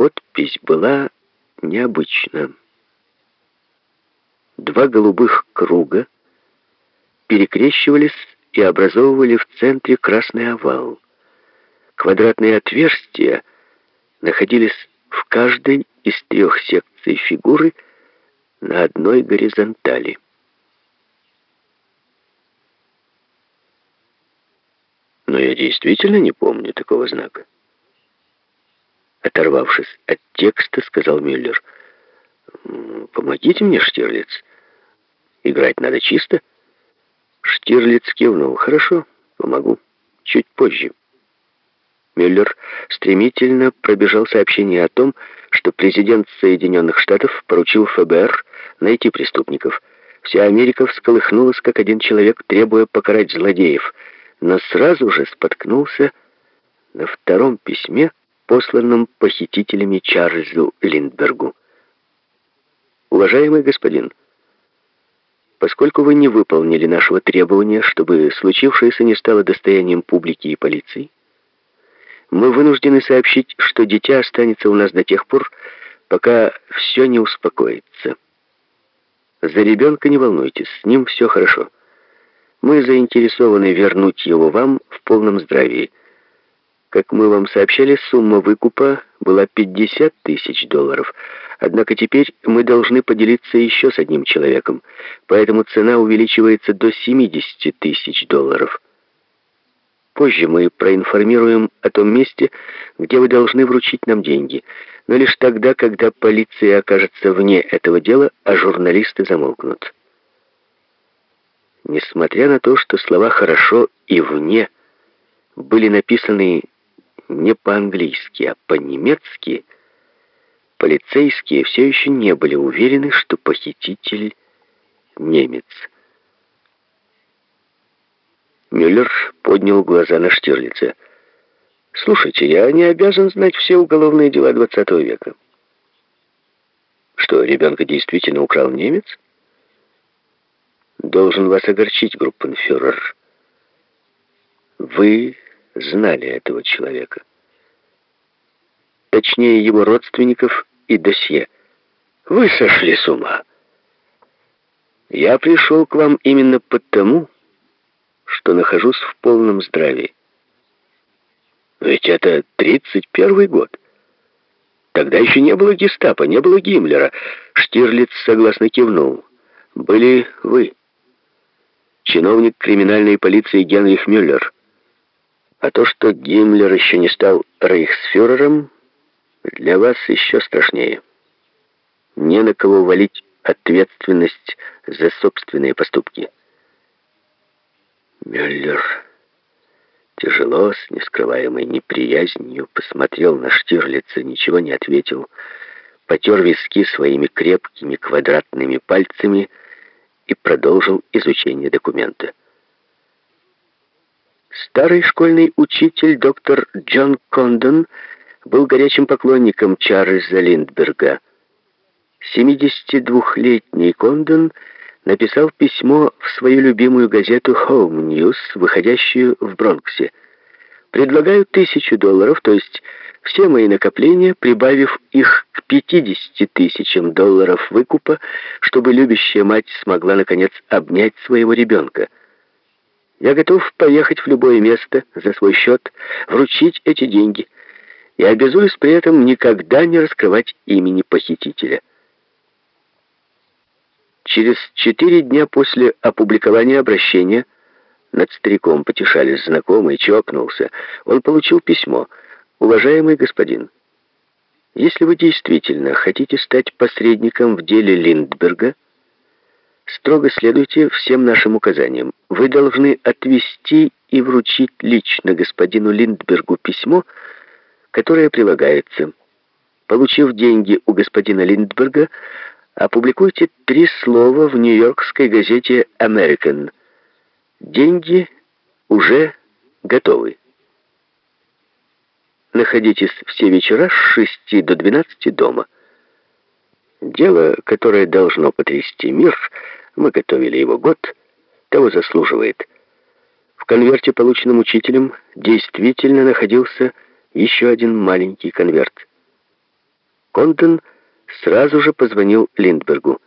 подпись была необычна. Два голубых круга перекрещивались и образовывали в центре красный овал. Квадратные отверстия находились в каждой из трех секций фигуры на одной горизонтали. Но я действительно не помню такого знака. Оторвавшись от текста, сказал Мюллер. «Помогите мне, Штирлиц. Играть надо чисто». Штирлиц кивнул. «Хорошо, помогу. Чуть позже». Мюллер стремительно пробежал сообщение о том, что президент Соединенных Штатов поручил ФБР найти преступников. Вся Америка всколыхнулась, как один человек, требуя покарать злодеев, но сразу же споткнулся на втором письме, посланном похитителями Чарльзу Линдбергу. «Уважаемый господин, поскольку вы не выполнили нашего требования, чтобы случившееся не стало достоянием публики и полиции, мы вынуждены сообщить, что дитя останется у нас до тех пор, пока все не успокоится. За ребенка не волнуйтесь, с ним все хорошо. Мы заинтересованы вернуть его вам в полном здравии. Как мы вам сообщали, сумма выкупа была 50 тысяч долларов. Однако теперь мы должны поделиться еще с одним человеком, поэтому цена увеличивается до 70 тысяч долларов. Позже мы проинформируем о том месте, где вы должны вручить нам деньги, но лишь тогда, когда полиция окажется вне этого дела, а журналисты замолкнут. Несмотря на то, что слова «хорошо» и «вне» были написаны не по-английски, а по-немецки, полицейские все еще не были уверены, что похититель немец. Мюллер поднял глаза на Штирлица. «Слушайте, я не обязан знать все уголовные дела XX века». «Что, ребенка действительно украл немец?» «Должен вас огорчить, группенфюрер. Вы знали этого человека. Точнее, его родственников и досье. Вы сошли с ума. Я пришел к вам именно потому, что нахожусь в полном здравии. Ведь это 31 год. Тогда еще не было гестапо, не было Гиммлера. Штирлиц согласно кивнул. Были вы. Чиновник криминальной полиции Генрих Мюллер. А то, что Гиммлер еще не стал рейхсфюрером, для вас еще страшнее. Не на кого валить ответственность за собственные поступки. Мюллер тяжело, с нескрываемой неприязнью, посмотрел на Штирлица, ничего не ответил, потер виски своими крепкими квадратными пальцами и продолжил изучение документа. Старый школьный учитель доктор Джон Кондон был горячим поклонником Чарльза Линдберга. 72-летний Кондон написал письмо в свою любимую газету Home News, выходящую в Бронксе. «Предлагаю тысячу долларов, то есть все мои накопления, прибавив их к 50 тысячам долларов выкупа, чтобы любящая мать смогла, наконец, обнять своего ребенка». Я готов поехать в любое место за свой счет, вручить эти деньги. И обязуюсь при этом никогда не раскрывать имени похитителя. Через четыре дня после опубликования обращения над стариком потешались знакомый, чокнулся. Он получил письмо. «Уважаемый господин, если вы действительно хотите стать посредником в деле Линдберга, Строго следуйте всем нашим указаниям. Вы должны отвести и вручить лично господину Линдбергу письмо, которое прилагается. Получив деньги у господина Линдберга, опубликуйте три слова в нью-йоркской газете «Американ». Деньги уже готовы. Находитесь все вечера с 6 до 12 дома. Дело, которое должно потрясти мир — мы готовили его год, того заслуживает. В конверте, полученном учителем, действительно находился еще один маленький конверт. Конден сразу же позвонил Линдбергу.